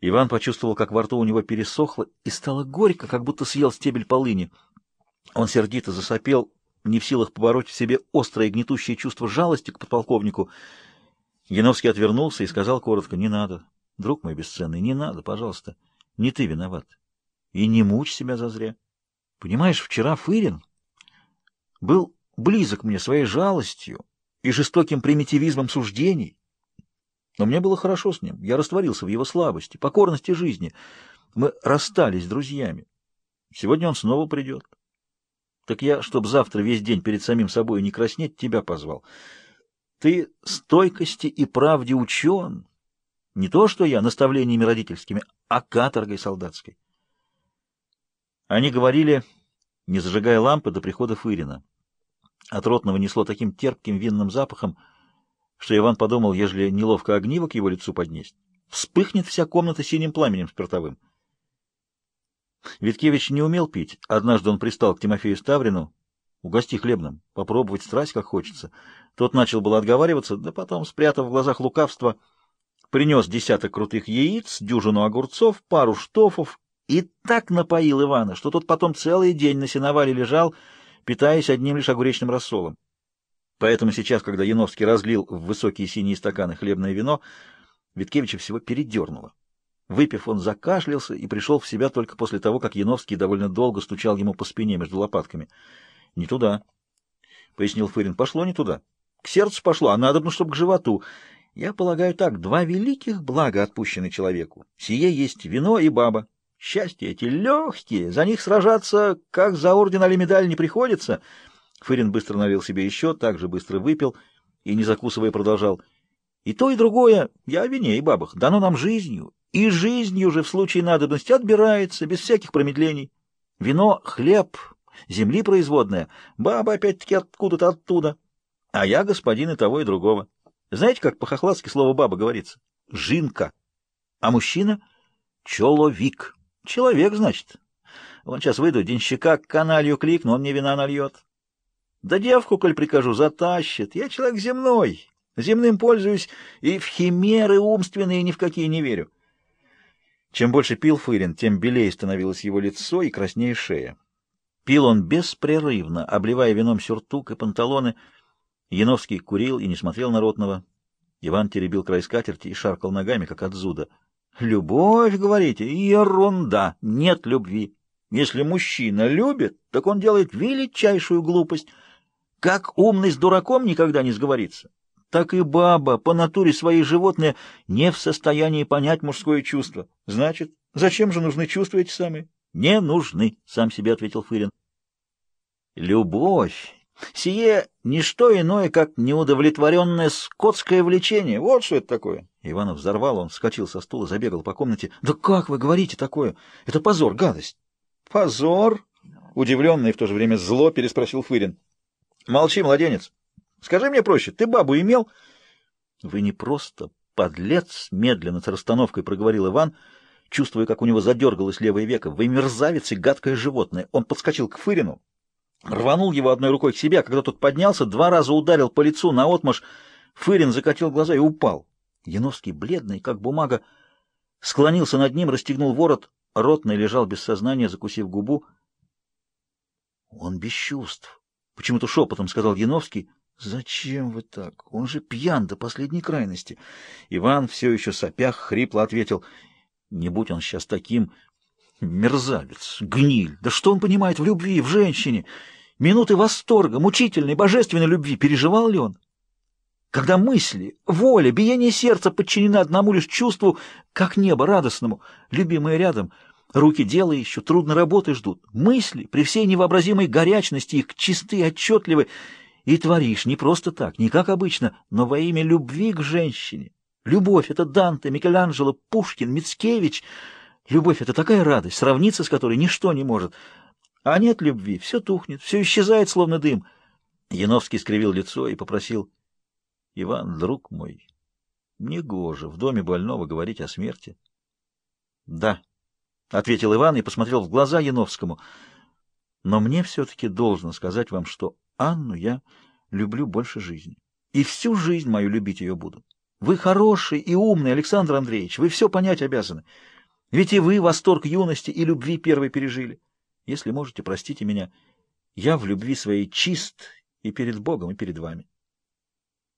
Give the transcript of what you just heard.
Иван почувствовал, как во рту у него пересохло и стало горько, как будто съел стебель полыни. Он сердито засопел, не в силах побороть в себе острое гнетущее чувство жалости к подполковнику. Яновский отвернулся и сказал коротко, «Не надо, друг мой бесценный, не надо, пожалуйста, не ты виноват. И не мучь себя зазря. Понимаешь, вчера Фырин был близок мне своей жалостью и жестоким примитивизмом суждений. Но мне было хорошо с ним. Я растворился в его слабости, покорности жизни. Мы расстались с друзьями. Сегодня он снова придет. Так я, чтобы завтра весь день перед самим собой не краснеть, тебя позвал. Ты стойкости и правде учен. Не то, что я наставлениями родительскими, а каторгой солдатской. Они говорили, не зажигая лампы, до прихода Фырина. От ротного несло таким терпким винным запахом — что Иван подумал, ежели неловко огнивок его лицу поднесть, вспыхнет вся комната синим пламенем спиртовым. Виткевич не умел пить. Однажды он пристал к Тимофею Ставрину, угости хлебным, попробовать страсть, как хочется. Тот начал было отговариваться, да потом, спрятав в глазах лукавство, принес десяток крутых яиц, дюжину огурцов, пару штофов и так напоил Ивана, что тот потом целый день на сеновале лежал, питаясь одним лишь огуречным рассолом. Поэтому сейчас, когда Яновский разлил в высокие синие стаканы хлебное вино, Виткевича всего передернуло. Выпив, он закашлялся и пришел в себя только после того, как Яновский довольно долго стучал ему по спине между лопатками. — Не туда, — пояснил Фырин. — Пошло не туда. К сердцу пошло, а надо, ну, чтобы к животу. Я полагаю так, два великих блага отпущены человеку. Сие есть вино и баба. Счастье эти легкие, за них сражаться, как за орден или медаль, не приходится. — Фырин быстро налил себе еще, также быстро выпил и, не закусывая, продолжал. «И то, и другое, я о вине и бабах, дано нам жизнью, и жизнью же в случае надобности отбирается, без всяких промедлений. Вино — хлеб, земли производная, баба опять-таки откуда-то оттуда, а я господин и того, и другого. Знаете, как по-хохладски слово «баба» говорится? «Жинка». А мужчина — «человек». Человек, значит. Он сейчас выйду, денщика к каналью кликну, он мне вина нальет. Да девку, коль прикажу, затащит. Я человек земной, земным пользуюсь и в химеры умственные ни в какие не верю. Чем больше пил Фырин, тем белее становилось его лицо и краснее шея. Пил он беспрерывно, обливая вином сюртук и панталоны. Яновский курил и не смотрел на Ротного. Иван теребил край скатерти и шаркал ногами, как от зуда. «Любовь, говорите, ерунда! Нет любви! Если мужчина любит, так он делает величайшую глупость!» Как умный с дураком никогда не сговорится, так и баба по натуре своей животное не в состоянии понять мужское чувство. Значит, зачем же нужны чувства эти самые? Не нужны, сам себе ответил Фырин. Любовь. Сие — ничто иное, как неудовлетворенное скотское влечение. Вот что это такое. Иванов взорвал, он вскочил со стула, забегал по комнате. «Да как вы говорите такое? Это позор, гадость!» «Позор?» — удивленно и в то же время зло переспросил Фырин. Молчи, младенец. Скажи мне проще, ты бабу имел? Вы не просто подлец, медленно с расстановкой проговорил Иван, чувствуя, как у него задергалось левое веко. Вы мерзавец и гадкое животное. Он подскочил к Фырину, рванул его одной рукой к себе, а когда тот поднялся, два раза ударил по лицу на отмаш. Фырин закатил глаза и упал. Яновский, бледный, как бумага, склонился над ним, расстегнул ворот. Ротный лежал без сознания, закусив губу. Он без чувств. Почему-то шепотом сказал Яновский. «Зачем вы так? Он же пьян до последней крайности». Иван все еще сопях хрипло ответил. «Не будь он сейчас таким, Мерзавец, гниль! Да что он понимает в любви, в женщине? Минуты восторга, мучительной, божественной любви переживал ли он? Когда мысли, воля, биение сердца подчинены одному лишь чувству, как небо радостному, любимое рядом — Руки дела еще трудно работы ждут. Мысли, при всей невообразимой горячности их, чисты, отчетливы. И творишь не просто так, не как обычно, но во имя любви к женщине. Любовь — это Данте, Микеланджело, Пушкин, Мицкевич. Любовь — это такая радость, сравниться с которой ничто не может. А нет любви, все тухнет, все исчезает, словно дым. Яновский скривил лицо и попросил, — Иван, друг мой, мне гоже в доме больного говорить о смерти. — Да. — ответил Иван и посмотрел в глаза Яновскому. «Но мне все-таки должно сказать вам, что Анну я люблю больше жизни. И всю жизнь мою любить ее буду. Вы хороший и умный, Александр Андреевич, вы все понять обязаны. Ведь и вы восторг юности и любви первой пережили. Если можете, простите меня, я в любви своей чист и перед Богом, и перед вами».